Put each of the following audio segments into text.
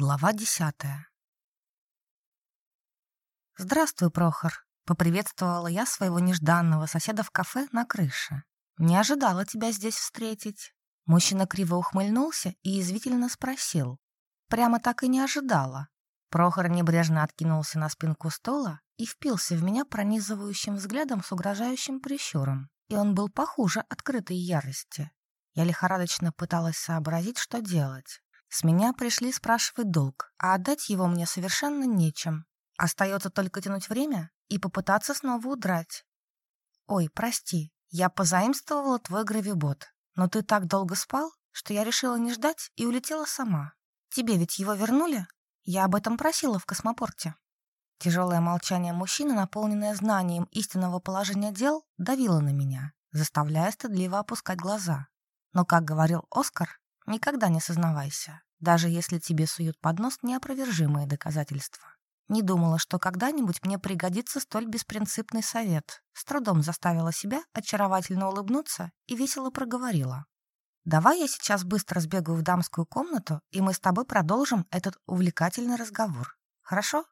Глава десятая. «Здравствуй, Прохор», — поприветствовала я своего нежданного соседа в кафе на крыше. «Не ожидала тебя здесь встретить». Мужчина криво ухмыльнулся и извительно спросил. «Прямо так и не ожидала». Прохор небрежно откинулся на спинку стола и впился в меня пронизывающим взглядом с угрожающим прищуром. И он был похуже открытой ярости. Я лихорадочно пыталась сообразить, что делать. С меня пришли спрашивать долг, а отдать его мне совершенно нечем. Остается только тянуть время и попытаться снова удрать. Ой, прости, я позаимствовала твой гравибот, но ты так долго спал, что я решила не ждать и улетела сама. Тебе ведь его вернули? Я об этом просила в космопорте. Тяжелое молчание мужчины, наполненное знанием истинного положения дел, давило на меня, заставляя стыдливо опускать глаза. Но, как говорил Оскар, Никогда не сознавайся, даже если тебе суют под нос неопровержимые доказательства. Не думала, что когда-нибудь мне пригодится столь беспринципный совет. С трудом заставила себя очаровательно улыбнуться и весело проговорила. «Давай я сейчас быстро сбегаю в дамскую комнату, и мы с тобой продолжим этот увлекательный разговор. Хорошо?»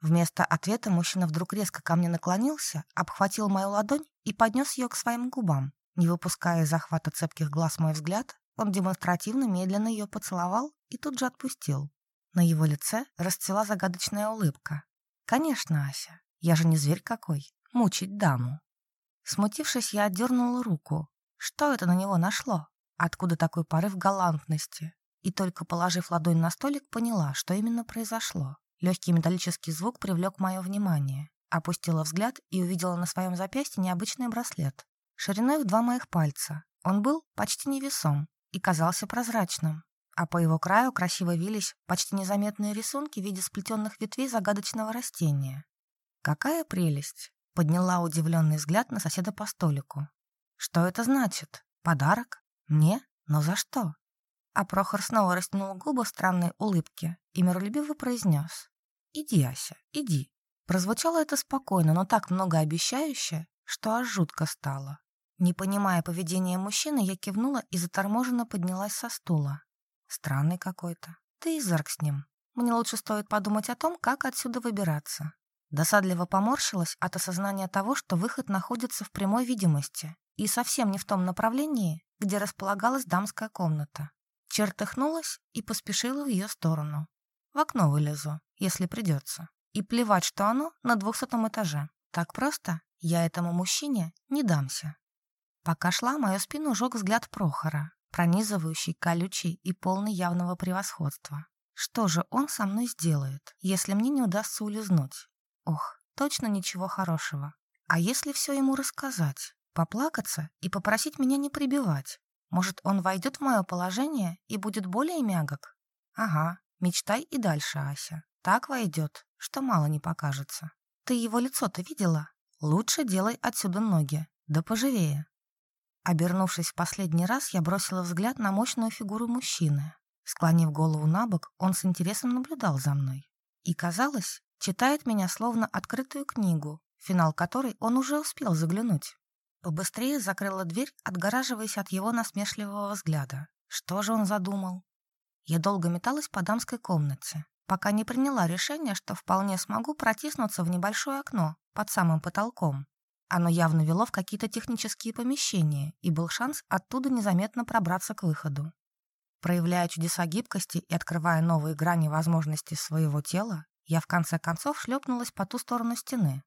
Вместо ответа мужчина вдруг резко ко мне наклонился, обхватил мою ладонь и поднес ее к своим губам. Не выпуская из захвата цепких глаз мой взгляд, он демонстративно медленно ее поцеловал и тут же отпустил. На его лице расцвела загадочная улыбка. «Конечно, Ася, я же не зверь какой. Мучить даму». Смутившись, я отдернула руку. Что это на него нашло? Откуда такой порыв галантности? И только положив ладонь на столик, поняла, что именно произошло. Легкий металлический звук привлек мое внимание. Опустила взгляд и увидела на своем запястье необычный браслет. Шириной в два моих пальца. Он был почти невесом, и казался прозрачным, а по его краю красиво вились почти незаметные рисунки в виде сплетенных ветвей загадочного растения. «Какая прелесть!» — подняла удивленный взгляд на соседа по столику. «Что это значит? Подарок? Мне? Но за что?» А Прохор снова растянул губы в странной улыбке и миролюбиво произнес. «Иди, Ася, иди». Прозвучало это спокойно, но так многообещающе, что аж жутко стало. Не понимая поведения мужчины, я кивнула и заторможенно поднялась со стула. Странный какой-то. Ты изырк с ним. Мне лучше стоит подумать о том, как отсюда выбираться. Досадливо поморщилась от осознания того, что выход находится в прямой видимости и совсем не в том направлении, где располагалась дамская комната. Чертыхнулась и поспешила в ее сторону. В окно вылезу, если придется. И плевать, что оно на двухсотом этаже. Так просто я этому мужчине не дамся. Пока шла, мою спину жег взгляд Прохора, пронизывающий, колючий и полный явного превосходства. Что же он со мной сделает, если мне не удастся улизнуть? Ох, точно ничего хорошего. А если все ему рассказать, поплакаться и попросить меня не прибивать? Может, он войдет в мое положение и будет более мягок? Ага, мечтай и дальше, Ася. Так войдет, что мало не покажется. Ты его лицо-то видела? Лучше делай отсюда ноги, да поживее. Обернувшись в последний раз, я бросила взгляд на мощную фигуру мужчины. Склонив голову на бок, он с интересом наблюдал за мной. И, казалось, читает меня словно открытую книгу, финал которой он уже успел заглянуть. Побыстрее закрыла дверь, отгораживаясь от его насмешливого взгляда. Что же он задумал? Я долго металась по дамской комнате, пока не приняла решение, что вполне смогу протиснуться в небольшое окно под самым потолком. Оно явно вело в какие-то технические помещения, и был шанс оттуда незаметно пробраться к выходу. Проявляя чудеса гибкости и открывая новые грани возможностей своего тела, я в конце концов шлепнулась по ту сторону стены.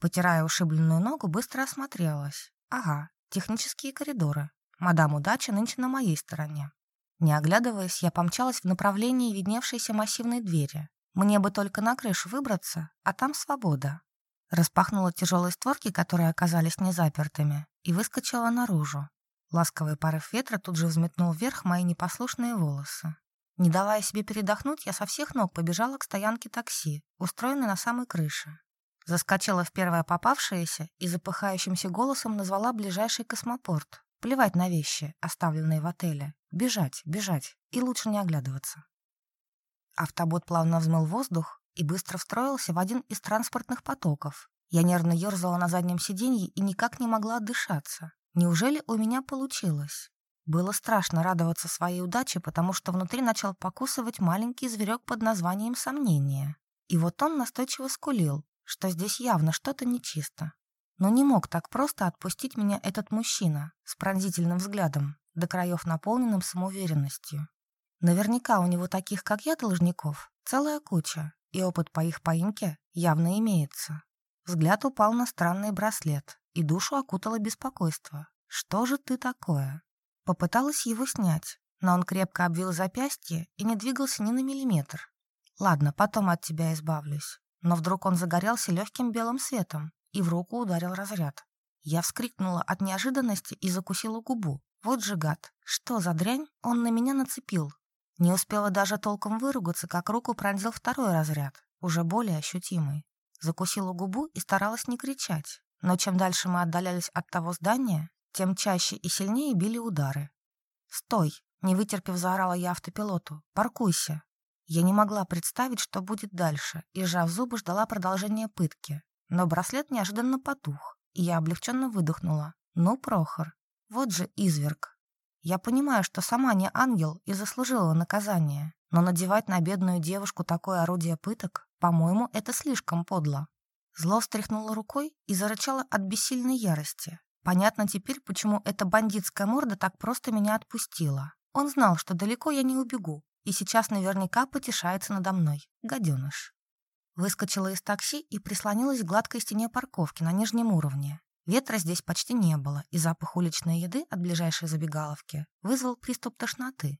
Потирая ушибленную ногу, быстро осмотрелась. Ага, технические коридоры. Мадам удача нынче на моей стороне. Не оглядываясь, я помчалась в направлении видневшейся массивной двери. Мне бы только на крышу выбраться, а там свобода. Распахнула тяжелые створки, которые оказались незапертыми, и выскочила наружу. Ласковый порыв ветра тут же взметнул вверх мои непослушные волосы. Не давая себе передохнуть, я со всех ног побежала к стоянке такси, устроенной на самой крыше. Заскочила в первое попавшееся и запыхающимся голосом назвала ближайший космопорт. Плевать на вещи, оставленные в отеле. Бежать, бежать и лучше не оглядываться. Автобот плавно взмыл воздух, и быстро встроился в один из транспортных потоков. Я нервно ерзала на заднем сиденье и никак не могла отдышаться. Неужели у меня получилось? Было страшно радоваться своей удаче, потому что внутри начал покусывать маленький зверек под названием «Сомнение». И вот он настойчиво скулил, что здесь явно что-то нечисто. Но не мог так просто отпустить меня этот мужчина с пронзительным взглядом, до краев наполненным самоуверенностью. Наверняка у него таких, как я, должников, целая куча, и опыт по их поимке явно имеется. Взгляд упал на странный браслет, и душу окутало беспокойство. «Что же ты такое?» Попыталась его снять, но он крепко обвил запястье и не двигался ни на миллиметр. «Ладно, потом от тебя избавлюсь». Но вдруг он загорелся легким белым светом, и в руку ударил разряд. Я вскрикнула от неожиданности и закусила губу. Вот же гад, что за дрянь он на меня нацепил? Не успела даже толком выругаться, как руку пронзил второй разряд, уже более ощутимый. Закусила губу и старалась не кричать, но чем дальше мы отдалялись от того здания, тем чаще и сильнее били удары. «Стой!» — не вытерпев, заорала я автопилоту. «Паркуйся!» Я не могла представить, что будет дальше, и, сжав зубы, ждала продолжения пытки. Но браслет неожиданно потух, и я облегченно выдохнула. «Ну, Прохор, вот же изверг!» Я понимаю, что сама не ангел и заслужила наказание, но надевать на бедную девушку такое орудие пыток, по-моему, это слишком подло. Зло встряхнуло рукой и зарычало от бессильной ярости. Понятно теперь, почему эта бандитская морда так просто меня отпустила. Он знал, что далеко я не убегу, и сейчас наверняка потешается надо мной. Гаденыш. Выскочила из такси и прислонилась к гладкой стене парковки на нижнем уровне. Ветра здесь почти не было, и запах уличной еды от ближайшей забегаловки вызвал приступ тошноты.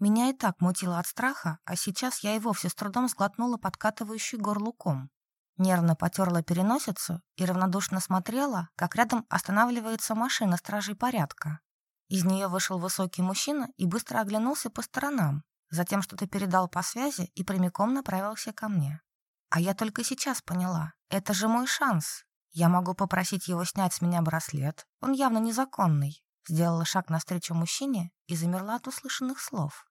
Меня и так мутило от страха, а сейчас я и вовсе с трудом сглотнула подкатывающий горлуком. Нервно потерла переносицу и равнодушно смотрела, как рядом останавливается машина стражей порядка. Из нее вышел высокий мужчина и быстро оглянулся по сторонам, затем что-то передал по связи и прямиком направился ко мне. А я только сейчас поняла, это же мой шанс. Я могу попросить его снять с меня браслет. Он явно незаконный. Сделала шаг навстречу мужчине и замерла от услышанных слов.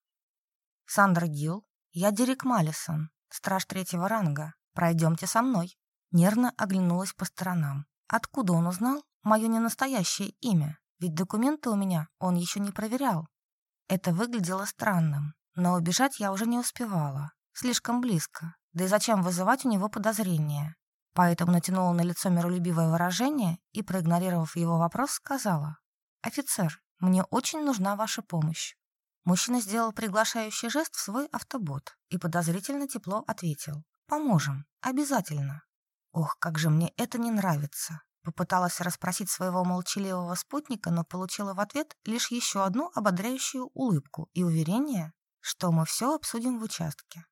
Сандра Гилл, я Дерек Маллисон, страж третьего ранга. Пройдемте со мной. Нервно оглянулась по сторонам. Откуда он узнал мое ненастоящее имя? Ведь документы у меня он еще не проверял. Это выглядело странным, но убежать я уже не успевала. Слишком близко. Да и зачем вызывать у него подозрения? Поэтому натянула на лицо миролюбивое выражение и, проигнорировав его вопрос, сказала. «Офицер, мне очень нужна ваша помощь». Мужчина сделал приглашающий жест в свой автобот и подозрительно тепло ответил. «Поможем. Обязательно». Ох, как же мне это не нравится. Попыталась расспросить своего молчаливого спутника, но получила в ответ лишь еще одну ободряющую улыбку и уверение, что мы все обсудим в участке.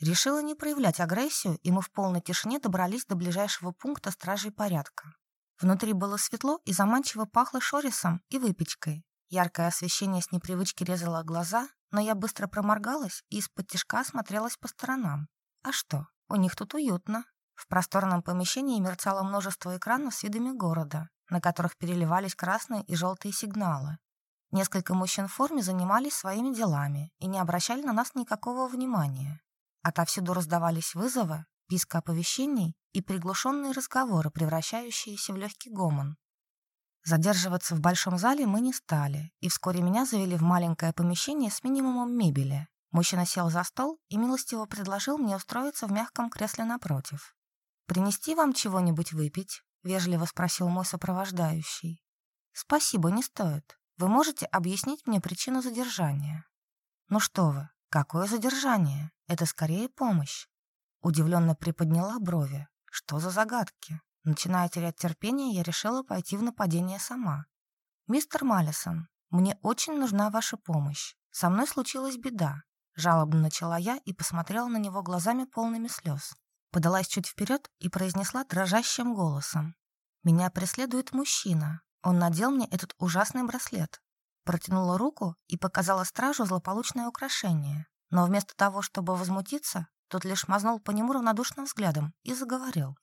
Решила не проявлять агрессию, и мы в полной тишине добрались до ближайшего пункта стражей порядка. Внутри было светло и заманчиво пахло шорисом и выпечкой. Яркое освещение с непривычки резало глаза, но я быстро проморгалась и из-под тишка смотрелась по сторонам. А что, у них тут уютно. В просторном помещении мерцало множество экранов с видами города, на которых переливались красные и желтые сигналы. Несколько мужчин в форме занимались своими делами и не обращали на нас никакого внимания. Отовсюду раздавались вызовы, писк оповещений и приглушенные разговоры, превращающиеся в легкий гомон. Задерживаться в большом зале мы не стали, и вскоре меня завели в маленькое помещение с минимумом мебели. Мужчина сел за стол и милостиво предложил мне устроиться в мягком кресле напротив. «Принести вам чего-нибудь выпить?» — вежливо спросил мой сопровождающий. «Спасибо, не стоит. Вы можете объяснить мне причину задержания?» «Ну что вы, какое задержание? Это скорее помощь. Удивленно приподняла брови. Что за загадки? Начиная терять терпение, я решила пойти в нападение сама. «Мистер Маллисон, мне очень нужна ваша помощь. Со мной случилась беда». Жалобно начала я и посмотрела на него глазами полными слез. Подалась чуть вперед и произнесла дрожащим голосом. «Меня преследует мужчина. Он надел мне этот ужасный браслет». Протянула руку и показала стражу злополучное украшение. Но вместо того, чтобы возмутиться, тот лишь мазнул по нему равнодушным взглядом и заговорил.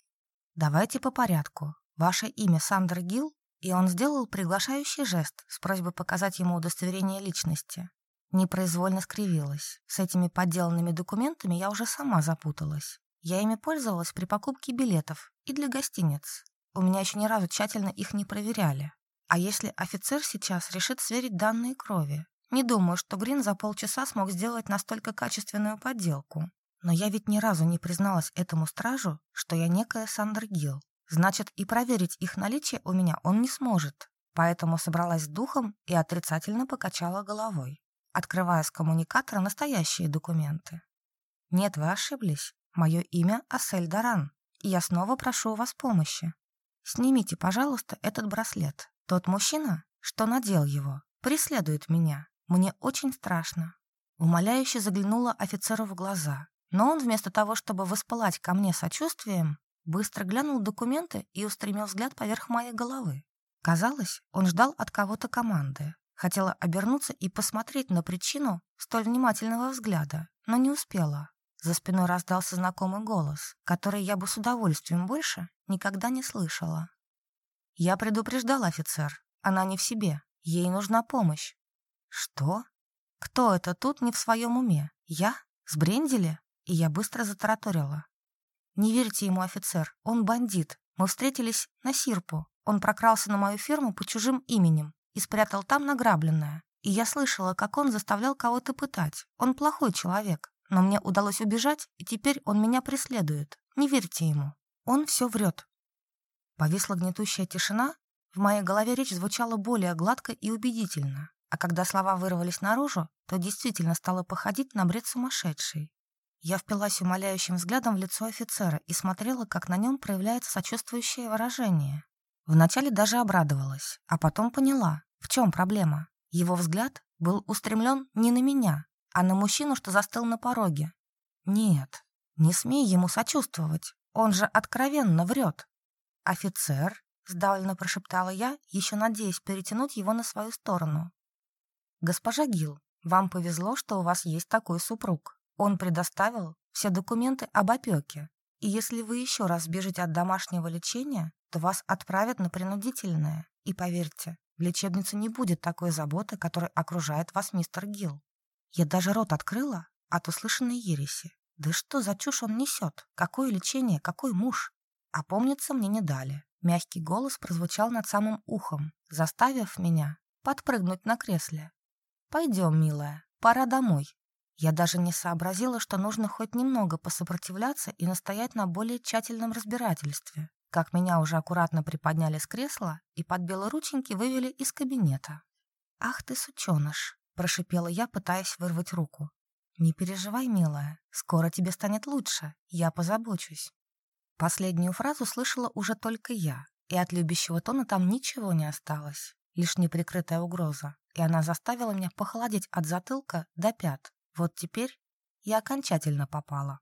«Давайте по порядку. Ваше имя Сандер Гилл?» И он сделал приглашающий жест с просьбой показать ему удостоверение личности. Непроизвольно скривилась. С этими подделанными документами я уже сама запуталась. Я ими пользовалась при покупке билетов и для гостиниц. У меня еще ни разу тщательно их не проверяли. А если офицер сейчас решит сверить данные крови? Не думаю, что Грин за полчаса смог сделать настолько качественную подделку. Но я ведь ни разу не призналась этому стражу, что я некая Сандер Гилл. Значит, и проверить их наличие у меня он не сможет. Поэтому собралась с духом и отрицательно покачала головой, открывая с коммуникатора настоящие документы. «Нет, вы ошиблись. Мое имя Асель Даран, и я снова прошу у вас помощи. Снимите, пожалуйста, этот браслет. Тот мужчина, что надел его, преследует меня. Мне очень страшно». Умоляюще заглянула офицеру в глаза, но он вместо того, чтобы воспылать ко мне сочувствием, быстро глянул документы и устремил взгляд поверх моей головы. Казалось, он ждал от кого-то команды. Хотела обернуться и посмотреть на причину столь внимательного взгляда, но не успела. За спиной раздался знакомый голос, который я бы с удовольствием больше никогда не слышала. «Я предупреждал, офицер. Она не в себе. Ей нужна помощь». «Что? Кто это тут не в своем уме? Я? Сбрендили?» И я быстро затараторила. «Не верьте ему, офицер, он бандит. Мы встретились на Сирпу. Он прокрался на мою ферму по чужим именем и спрятал там награбленное. И я слышала, как он заставлял кого-то пытать. Он плохой человек, но мне удалось убежать, и теперь он меня преследует. Не верьте ему. Он все врет». Повисла гнетущая тишина. В моей голове речь звучала более гладко и убедительно. А когда слова вырвались наружу, то действительно стало походить на бред сумасшедший. Я впилась умоляющим взглядом в лицо офицера и смотрела, как на нем проявляется сочувствующее выражение. Вначале даже обрадовалась, а потом поняла, в чем проблема. Его взгляд был устремлен не на меня, а на мужчину, что застыл на пороге. Нет, не смей ему сочувствовать, он же откровенно врет. «Офицер», — сдавленно прошептала я, еще надеясь перетянуть его на свою сторону. «Госпожа Гил, вам повезло, что у вас есть такой супруг. Он предоставил все документы об опеке, и если вы еще раз бежите от домашнего лечения, то вас отправят на принудительное. И поверьте, в лечебнице не будет такой заботы, которой окружает вас мистер Гилл. Я даже рот открыла от услышанной ереси. Да что за чушь он несет? Какое лечение, какой муж? А помниться мне не дали. Мягкий голос прозвучал над самым ухом, заставив меня подпрыгнуть на кресле. «Пойдем, милая, пора домой. Я даже не сообразила, что нужно хоть немного посопротивляться и настоять на более тщательном разбирательстве. Как меня уже аккуратно приподняли с кресла и под белорученьки вывели из кабинета. «Ах ты, сученыш!» – прошипела я, пытаясь вырвать руку. «Не переживай, милая, скоро тебе станет лучше, я позабочусь». Последнюю фразу слышала уже только я, и от любящего тона там ничего не осталось, лишь неприкрытая угроза, и она заставила меня похолодеть от затылка до пят. Вот теперь я окончательно попала.